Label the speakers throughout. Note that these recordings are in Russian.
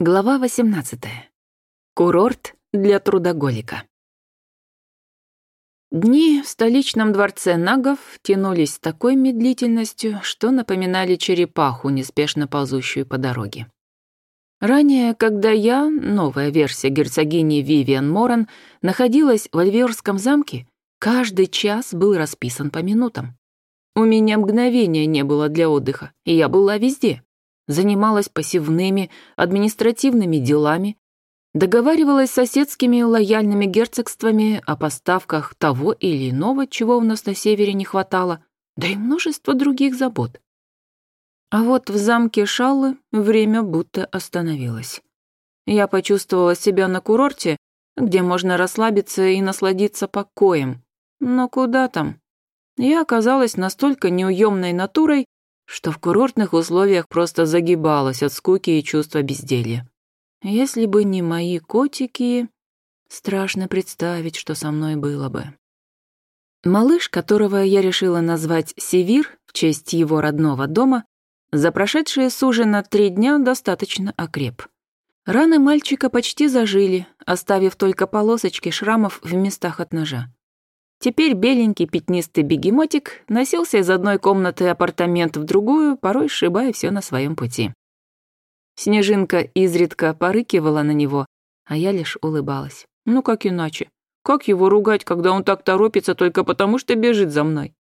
Speaker 1: Глава 18. Курорт для трудоголика. Дни в столичном дворце нагов тянулись с такой медлительностью, что напоминали черепаху, неспешно ползущую по дороге. Ранее, когда я, новая версия герцогини Вивиан Моран, находилась в Альверском замке, каждый час был расписан по минутам. У меня мгновения не было для отдыха, и я была везде — занималась пассивными административными делами, договаривалась с соседскими лояльными герцогствами о поставках того или иного, чего у нас на севере не хватало, да и множество других забот. А вот в замке Шаллы время будто остановилось. Я почувствовала себя на курорте, где можно расслабиться и насладиться покоем. Но куда там? Я оказалась настолько неуемной натурой, что в курортных условиях просто загибалась от скуки и чувства безделья. Если бы не мои котики, страшно представить, что со мной было бы. Малыш, которого я решила назвать Севир в честь его родного дома, за прошедшие с ужина три дня достаточно окреп. Раны мальчика почти зажили, оставив только полосочки шрамов в местах от ножа. Теперь беленький пятнистый бегемотик носился из одной комнаты апартамент в другую, порой сшибая все на своем пути. Снежинка изредка порыкивала на него, а я лишь улыбалась. Ну как иначе? Как его ругать, когда он так торопится только потому, что бежит за мной?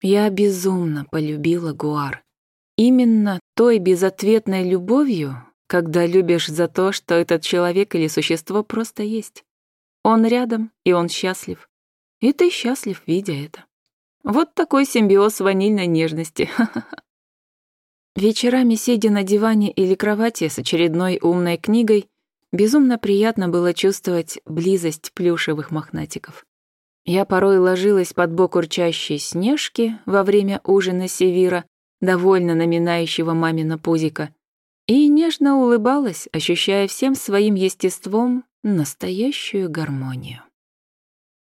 Speaker 1: Я безумно полюбила Гуар. Именно той безответной любовью, когда любишь за то, что этот человек или существо просто есть. Он рядом, и он счастлив. И ты счастлив, видя это. Вот такой симбиоз ванильной нежности. Вечерами, сидя на диване или кровати с очередной умной книгой, безумно приятно было чувствовать близость плюшевых мохнатиков. Я порой ложилась под бок урчащей снежки во время ужина Севира, довольно наминающего мамина пузика, и нежно улыбалась, ощущая всем своим естеством настоящую гармонию.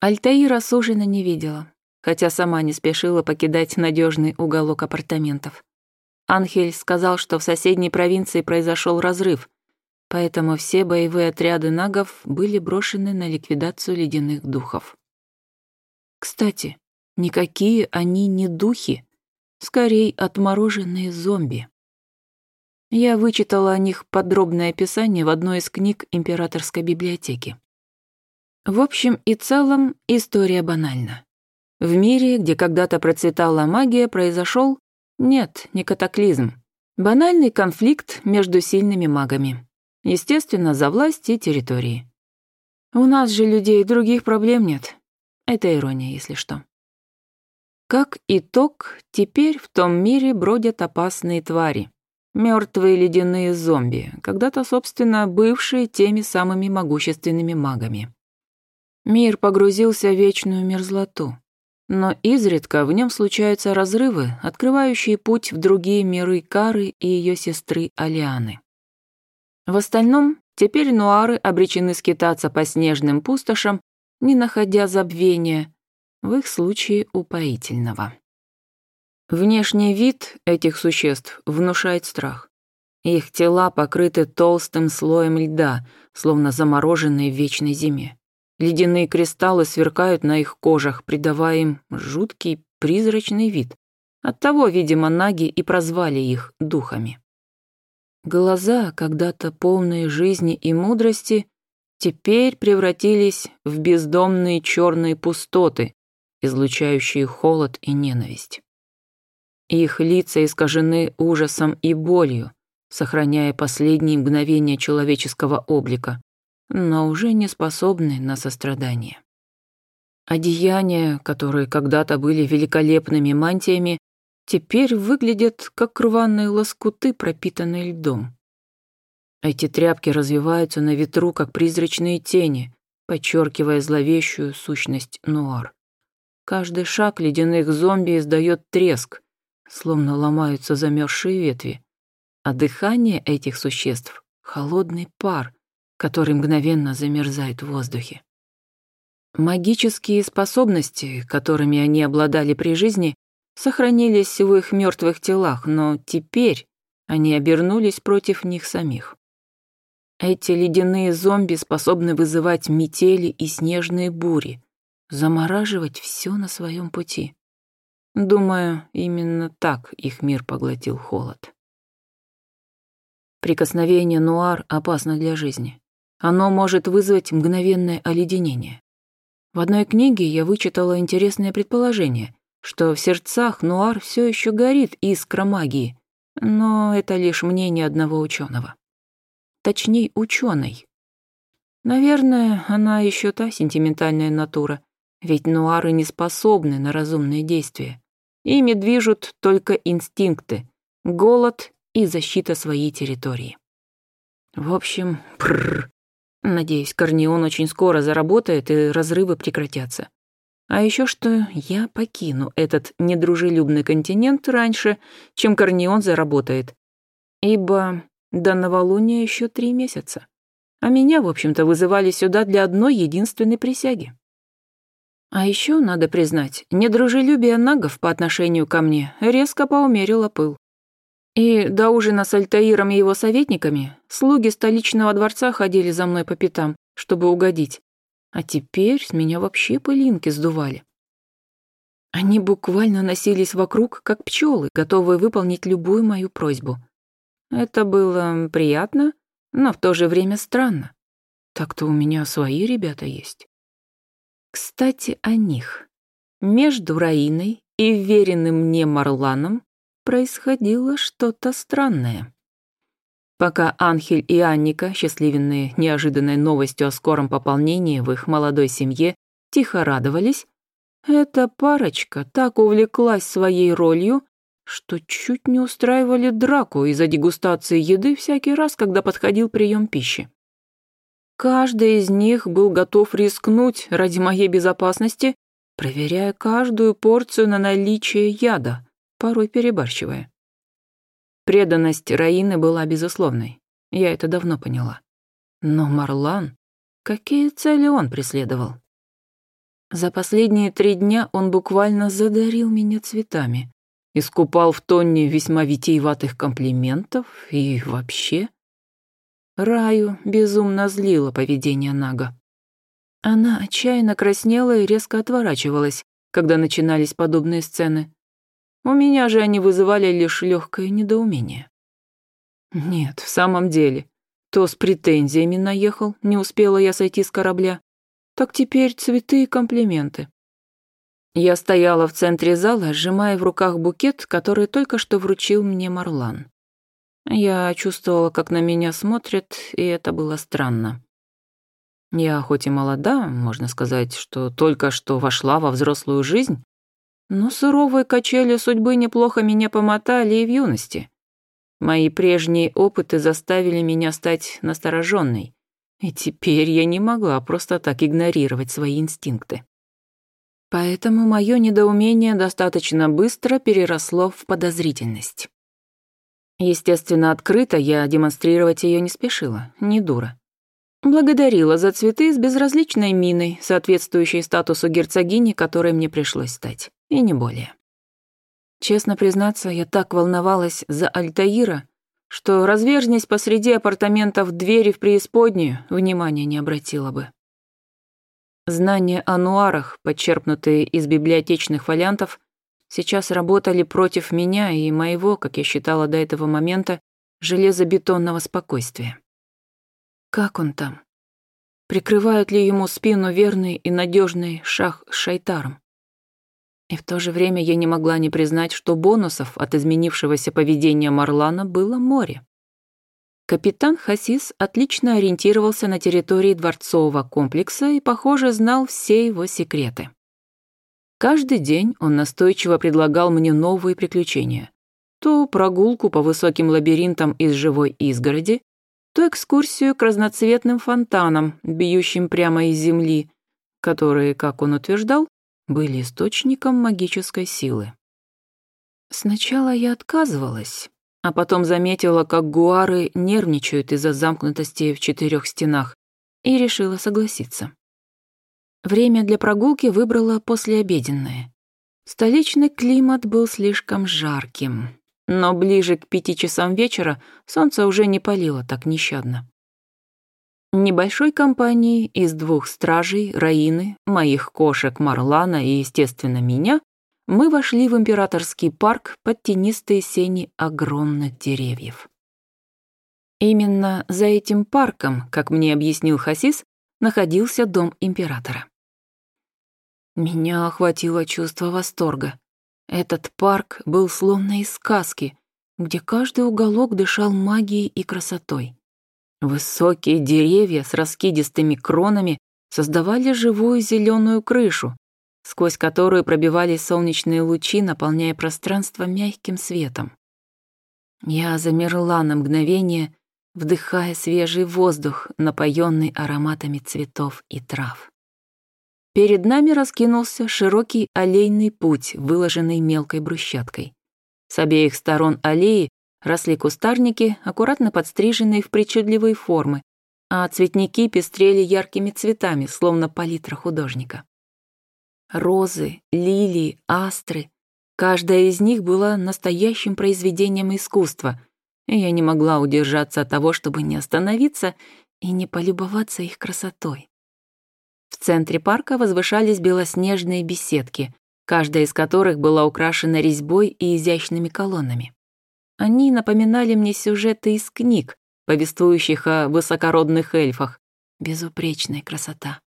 Speaker 1: Альтаира Сужина не видела, хотя сама не спешила покидать надежный уголок апартаментов. Анхель сказал, что в соседней провинции произошел разрыв, поэтому все боевые отряды нагов были брошены на ликвидацию ледяных духов. Кстати, никакие они не духи, скорее отмороженные зомби. Я вычитала о них подробное описание в одной из книг императорской библиотеки. В общем и целом, история банальна. В мире, где когда-то процветала магия, произошел... Нет, не катаклизм. Банальный конфликт между сильными магами. Естественно, за власть и территории. У нас же людей других проблем нет. Это ирония, если что. Как итог, теперь в том мире бродят опасные твари. Мертвые ледяные зомби, когда-то, собственно, бывшие теми самыми могущественными магами. Мир погрузился в вечную мерзлоту, но изредка в нем случаются разрывы, открывающие путь в другие миры Кары и ее сестры Алианы. В остальном, теперь нуары обречены скитаться по снежным пустошам, не находя забвения, в их случае упоительного. Внешний вид этих существ внушает страх. Их тела покрыты толстым слоем льда, словно замороженные в вечной зиме. Ледяные кристаллы сверкают на их кожах, придавая им жуткий призрачный вид. Оттого, видимо, наги и прозвали их духами. Глаза, когда-то полные жизни и мудрости, теперь превратились в бездомные черные пустоты, излучающие холод и ненависть. Их лица искажены ужасом и болью, сохраняя последние мгновения человеческого облика, но уже не способны на сострадание. Одеяния, которые когда-то были великолепными мантиями, теперь выглядят как рваные лоскуты, пропитанные льдом. Эти тряпки развиваются на ветру, как призрачные тени, подчеркивая зловещую сущность нуар. Каждый шаг ледяных зомби издает треск, словно ломаются замерзшие ветви, а дыхание этих существ — холодный пар, который мгновенно замерзает в воздухе. Магические способности, которыми они обладали при жизни, сохранились в их мертвых телах, но теперь они обернулись против них самих. Эти ледяные зомби способны вызывать метели и снежные бури, замораживать все на своем пути. Думаю, именно так их мир поглотил холод. Прикосновение Нуар опасно для жизни. Оно может вызвать мгновенное оледенение. В одной книге я вычитала интересное предположение, что в сердцах Нуар все еще горит искра магии, но это лишь мнение одного ученого. Точнее, ученой. Наверное, она еще та сентиментальная натура, ведь нуары не способны на разумные действия. Ими движут только инстинкты, голод и защита своей территории. В общем, прррр, Надеюсь, Корнеон очень скоро заработает и разрывы прекратятся. А еще что я покину этот недружелюбный континент раньше, чем Корнеон заработает. Ибо до новолуния еще три месяца. А меня, в общем-то, вызывали сюда для одной единственной присяги. А еще, надо признать, недружелюбие нагов по отношению ко мне резко поумерило пыл. И до ужина с Альтаиром и его советниками слуги столичного дворца ходили за мной по пятам, чтобы угодить. А теперь с меня вообще пылинки сдували. Они буквально носились вокруг, как пчелы, готовые выполнить любую мою просьбу. Это было приятно, но в то же время странно. Так-то у меня свои ребята есть. Кстати, о них. Между Раиной и веренным мне Марланом происходило что-то странное. Пока Анхель и Анника, счастливенные неожиданной новостью о скором пополнении в их молодой семье, тихо радовались, эта парочка так увлеклась своей ролью, что чуть не устраивали драку из-за дегустации еды всякий раз, когда подходил прием пищи. Каждый из них был готов рискнуть ради моей безопасности, проверяя каждую порцию на наличие яда порой перебарщивая. Преданность Раины была безусловной, я это давно поняла. Но Марлан... Какие цели он преследовал? За последние три дня он буквально задарил меня цветами, искупал в тонне весьма витиеватых комплиментов и вообще... Раю безумно злило поведение Нага. Она отчаянно краснела и резко отворачивалась, когда начинались подобные сцены. У меня же они вызывали лишь легкое недоумение. Нет, в самом деле, то с претензиями наехал, не успела я сойти с корабля, так теперь цветы и комплименты. Я стояла в центре зала, сжимая в руках букет, который только что вручил мне Марлан. Я чувствовала, как на меня смотрят, и это было странно. Я хоть и молода, можно сказать, что только что вошла во взрослую жизнь, но суровые качели судьбы неплохо меня помотали и в юности. Мои прежние опыты заставили меня стать настороженной, и теперь я не могла просто так игнорировать свои инстинкты. Поэтому мое недоумение достаточно быстро переросло в подозрительность. Естественно, открыто я демонстрировать ее не спешила, не дура. Благодарила за цветы с безразличной миной, соответствующей статусу герцогини, которой мне пришлось стать. И не более. Честно признаться, я так волновалась за Альтаира, что, разверженись посреди апартаментов двери в преисподнюю, внимания не обратила бы. Знания о нуарах, подчерпнутые из библиотечных фолиантов, сейчас работали против меня и моего, как я считала до этого момента, железобетонного спокойствия. Как он там? Прикрывают ли ему спину верный и надежный шах с шайтаром? И в то же время я не могла не признать, что бонусов от изменившегося поведения Марлана было море. Капитан Хасис отлично ориентировался на территории дворцового комплекса и, похоже, знал все его секреты. Каждый день он настойчиво предлагал мне новые приключения. То прогулку по высоким лабиринтам из живой изгороди, то экскурсию к разноцветным фонтанам, бьющим прямо из земли, которые, как он утверждал, были источником магической силы. Сначала я отказывалась, а потом заметила, как гуары нервничают из-за замкнутости в четырех стенах, и решила согласиться. Время для прогулки выбрала послеобеденное. Столичный климат был слишком жарким, но ближе к пяти часам вечера солнце уже не палило так нещадно. Небольшой компанией из двух стражей, Раины, моих кошек Марлана и, естественно, меня, мы вошли в императорский парк под тенистые сени огромных деревьев. Именно за этим парком, как мне объяснил Хасис, находился дом императора. Меня охватило чувство восторга. Этот парк был словно из сказки, где каждый уголок дышал магией и красотой. Высокие деревья с раскидистыми кронами создавали живую зеленую крышу, сквозь которую пробивались солнечные лучи, наполняя пространство мягким светом. Я замерла на мгновение, вдыхая свежий воздух, напоенный ароматами цветов и трав. Перед нами раскинулся широкий аллейный путь, выложенный мелкой брусчаткой. С обеих сторон аллеи росли кустарники, аккуратно подстриженные в причудливые формы, а цветники пестрели яркими цветами, словно палитра художника. Розы, лилии, астры. Каждая из них была настоящим произведением искусства, и я не могла удержаться от того, чтобы не остановиться и не полюбоваться их красотой. В центре парка возвышались белоснежные беседки, каждая из которых была украшена резьбой и изящными колоннами. Они напоминали мне сюжеты из книг, повествующих о высокородных эльфах. Безупречная красота.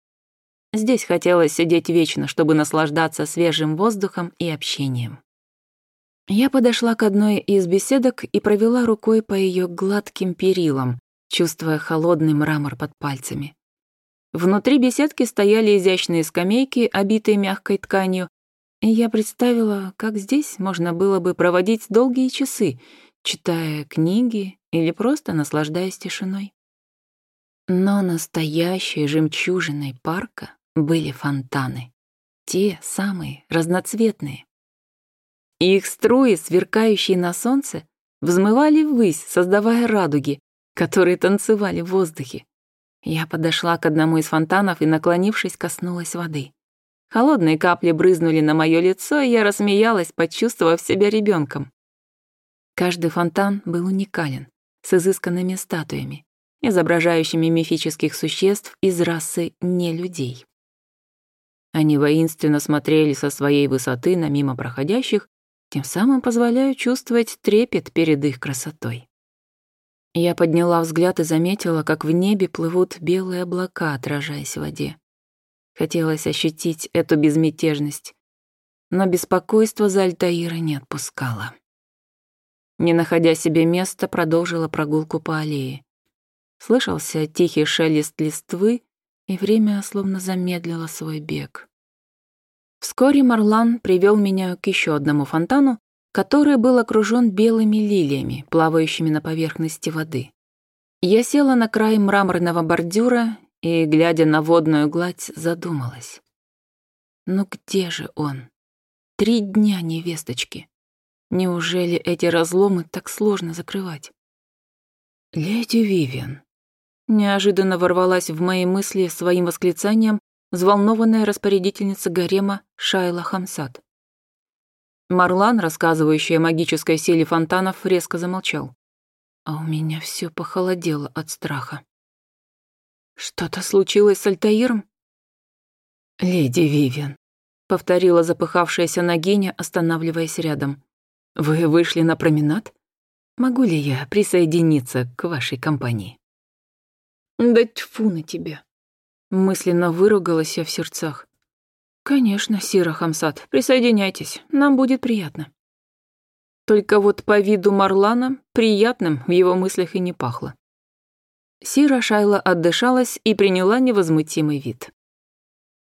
Speaker 1: Здесь хотелось сидеть вечно, чтобы наслаждаться свежим воздухом и общением. Я подошла к одной из беседок и провела рукой по ее гладким перилам, чувствуя холодный мрамор под пальцами. Внутри беседки стояли изящные скамейки, обитые мягкой тканью, и я представила, как здесь можно было бы проводить долгие часы — читая книги или просто наслаждаясь тишиной. Но настоящей жемчужиной парка были фонтаны. Те самые, разноцветные. Их струи, сверкающие на солнце, взмывали ввысь, создавая радуги, которые танцевали в воздухе. Я подошла к одному из фонтанов и, наклонившись, коснулась воды. Холодные капли брызнули на мое лицо, и я рассмеялась, почувствовав себя ребенком. Каждый фонтан был уникален, с изысканными статуями, изображающими мифических существ из расы не людей. Они воинственно смотрели со своей высоты на мимо проходящих, тем самым позволяя чувствовать трепет перед их красотой. Я подняла взгляд и заметила, как в небе плывут белые облака, отражаясь в воде. Хотелось ощутить эту безмятежность, но беспокойство за Альтаира не отпускало не находя себе места, продолжила прогулку по аллее. Слышался тихий шелест листвы, и время словно замедлило свой бег. Вскоре Марлан привел меня к еще одному фонтану, который был окружен белыми лилиями, плавающими на поверхности воды. Я села на край мраморного бордюра и, глядя на водную гладь, задумалась. «Ну где же он? Три дня невесточки!» Неужели эти разломы так сложно закрывать? «Леди Вивиан!» Неожиданно ворвалась в мои мысли своим восклицанием взволнованная распорядительница гарема Шайла Хамсад. Марлан, рассказывающий о магической силе фонтанов, резко замолчал. А у меня все похолодело от страха. «Что-то случилось с Альтаиром?» «Леди Вивиан», — повторила запыхавшаяся Нагиня, останавливаясь рядом. Вы вышли на променад? Могу ли я присоединиться к вашей компании? Да тьфу на тебя. Мысленно выругалась я в сердцах. Конечно, Сира Хамсат, присоединяйтесь, нам будет приятно. Только вот по виду Марлана приятным в его мыслях и не пахло. Сира Шайла отдышалась и приняла невозмутимый вид.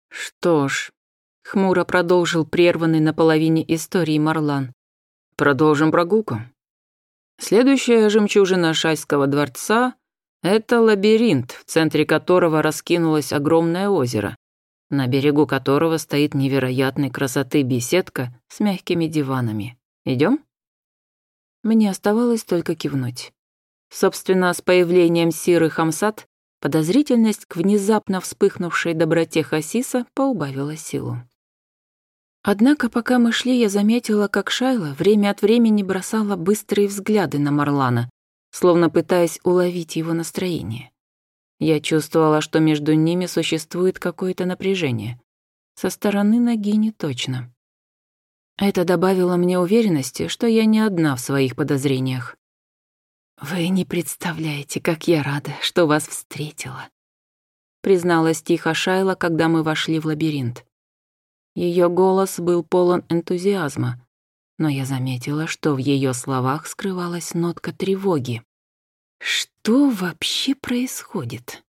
Speaker 1: «Что ж», — хмуро продолжил прерванный на половине истории Марлан, Продолжим прогулку. Следующая жемчужина Шайского дворца – это лабиринт, в центре которого раскинулось огромное озеро, на берегу которого стоит невероятной красоты беседка с мягкими диванами. Идем? Мне оставалось только кивнуть. Собственно, с появлением Сиры Хамсат подозрительность к внезапно вспыхнувшей доброте Хасиса поубавила силу. Однако, пока мы шли, я заметила, как Шайла время от времени бросала быстрые взгляды на Марлана, словно пытаясь уловить его настроение. Я чувствовала, что между ними существует какое-то напряжение. Со стороны ноги не точно. Это добавило мне уверенности, что я не одна в своих подозрениях. «Вы не представляете, как я рада, что вас встретила», призналась тихо Шайла, когда мы вошли в лабиринт. Ее голос был полон энтузиазма, но я заметила, что в ее словах скрывалась нотка тревоги. «Что вообще происходит?»